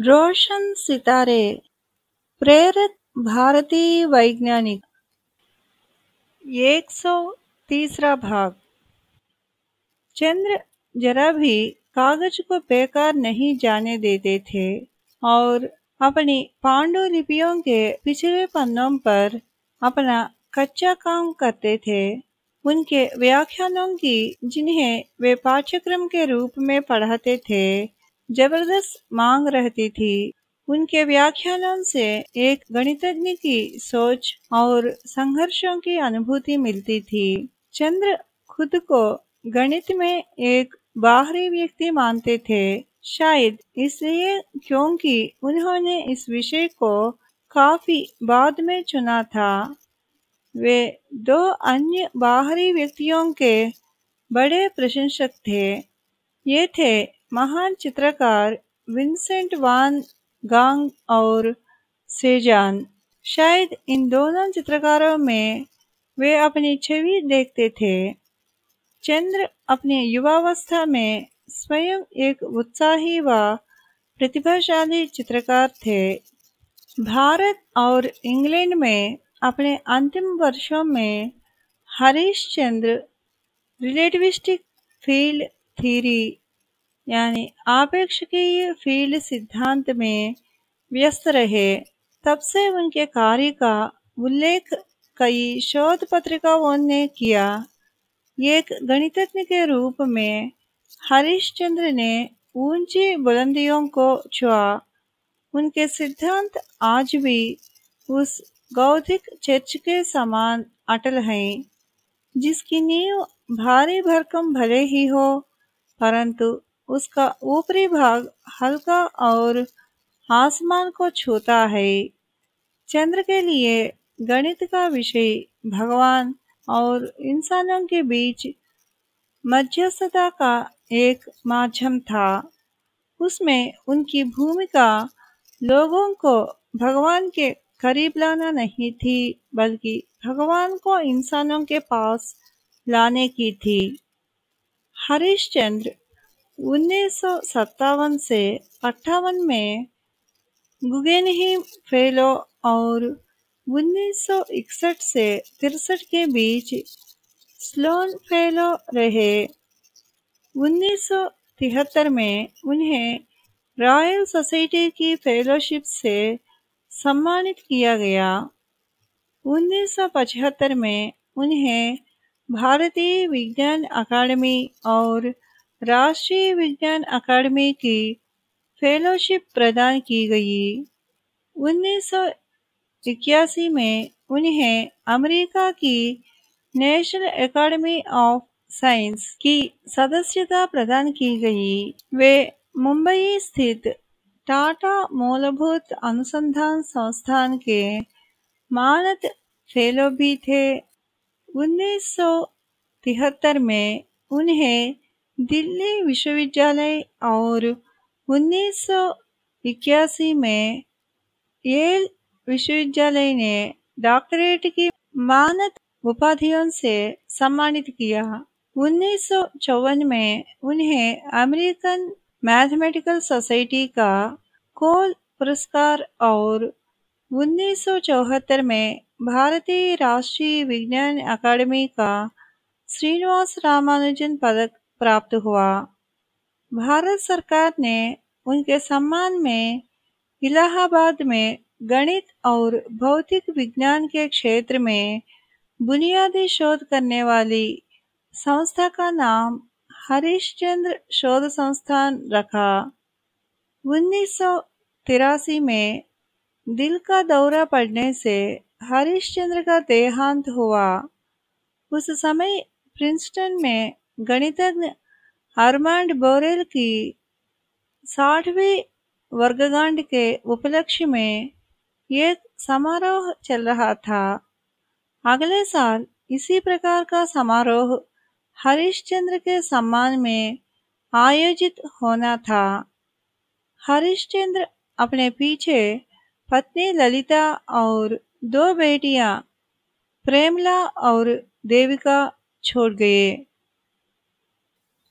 रोशन सितारे, प्रेरित भारतीय वैज्ञानिक। एक सौ तीसरा भाग। चंद्र जरा भी कागज़ को बेकार नहीं जाने देते थे और अपनी पांडुलिपियों के पिछले पन्नों पर अपना कच्चा काम करते थे। उनके व्याख्यानों की जिन्हें वे पाठ्यक्रम के रूप में पढ़ाते थे ज़बरदस्त मांग रहती थी, उनके व्याख्यानों से एक गणितज्ञ की सोच और संघर्षों की अनुभूति मिलती थी। चंद्र खुद को गणित में एक बाहरी व्यक्ति मानते थे। शायद इसलिए क्योंकि उन्होंने इस विषय को काफ़ी बाद में चुना था। वे दो अन्य बाहरी व्यक्तियों के बड़े प्रशंसक थे। ये थे महान चित्रकार विंसेंट वान गांग और सेजान। शायद इन दोनों चित्रकारों में वे अपनी छवि देखते थे। चंद्र अपने युवावस्था में स्वयं एक उत्साही व प्रतिभाशाली चित्रकार थे। भारत और इंग्लैंड में अपने अंतिम वर्षों में Harish Chandra, relativistic field theory यानी आपेक्षिकीय फ़ील्ड सिद्धांत में व्यस्त रहे, तब से उनके कार्य का उल्लेख कई शोध पत्रिकाओं ने किया। एक गणितज्ञ के रूप में हरिश्चंद्र ने ऊँची बुलंदियों को छुआ। उनके सिद्धांत आज भी उस गौधिक चर्च के समान अटल हैं, जिसकी नींव भारी भरकम भले ही हो, परंतु उसका ऊपरी भाग हल्का और आसमान को छूता है। चंद्र के लिए गणित का विषय, भगवान और इंसानों के बीच मध्यस्थता का एक माध्यम था। उसमें उनकी भूमिका लोगों को भगवान के करीब लाना नहीं थी, बल्कि भगवान को इंसानों के पास लाने की थी। हरिश्चंद्र उन्नीस सौ सत्तावन से अट्ठावन में गुगेनहिम फेलो और 1961 से तिरसठ के बीच स्लोन फेलो रहे। 1973 में उन्हें रॉयल सोसाइटी की फेलोशिप से सम्मानित किया गया। 1975 में उन्हें भारतीय विज्ञान अकादमी और राष्ट्रीय विज्ञान अकादमी की फेलोशिप प्रदान की गई। उन्नीस में उन्हें अमेरिका की नेशनल एकेडमी ऑफ़ साइंस की सदस्यता प्रदान की गई। वे मुंबई स्थित टाटा मूलभूत अनुसंधान संस्थान के मानद फेलो भी थे। उन्नीस सौ तिहत्तर में उन्हें दिल्ली विश्वविद्यालय और उन्नीस इक्यासी में येल विश्वविद्यालय ने डॉक्टरेट की मानद उपाधियों से सम्मानित किया। उन्नीस सौ चौवन में उन्हें अमेरिकन मैथमेटिकल सोसाइटी का कोल पुरस्कार और उन्नीस सौ चौहत्तर में भारतीय राष्ट्रीय विज्ञान अकादमी का श्रीनिवास रामानुजन पदक प्राप्त हुआ। भारत सरकार ने उनके सम्मान में इलाहाबाद में गणित और भौतिक विज्ञान के क्षेत्र में बुनियादी शोध करने वाली संस्था का नाम हरिश्चंद्र शोध संस्थान रखा। उन्नीस तिरासी में दिल का दौरा पड़ने से हरिश्चंद्र का देहांत हुआ। उस समय प्रिंसटन में गणितज्ञ अरमांड बोरेल की साठवीं वर्गगांठ के उपलक्ष्य में एक समारोह चल रहा था। अगले साल इसी प्रकार का समारोह हरिश्चंद्र के सम्मान में आयोजित होना था। हरिश्चंद्र अपने पीछे पत्नी ललिता और दो बेटियाँ, प्रेमला और देविका छोड़ गए।